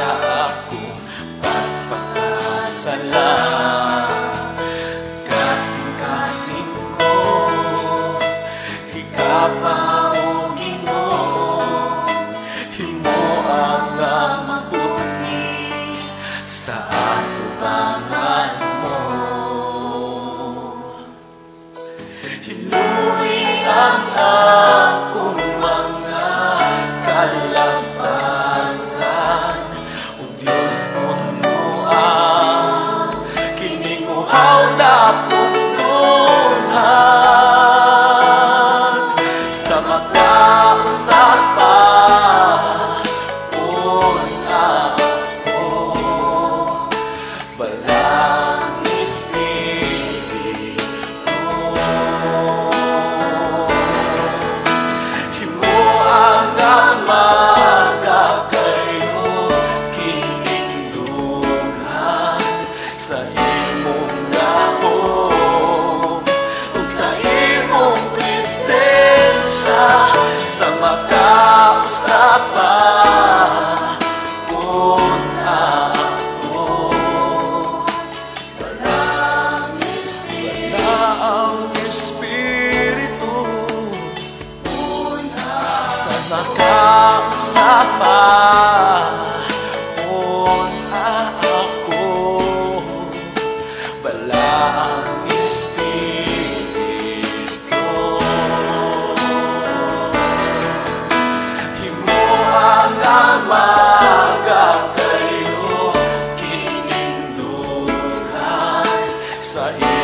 sa ako at pagpasalamat Kasing-kasing ko, hikapan sa atubangan mo. Hinuha light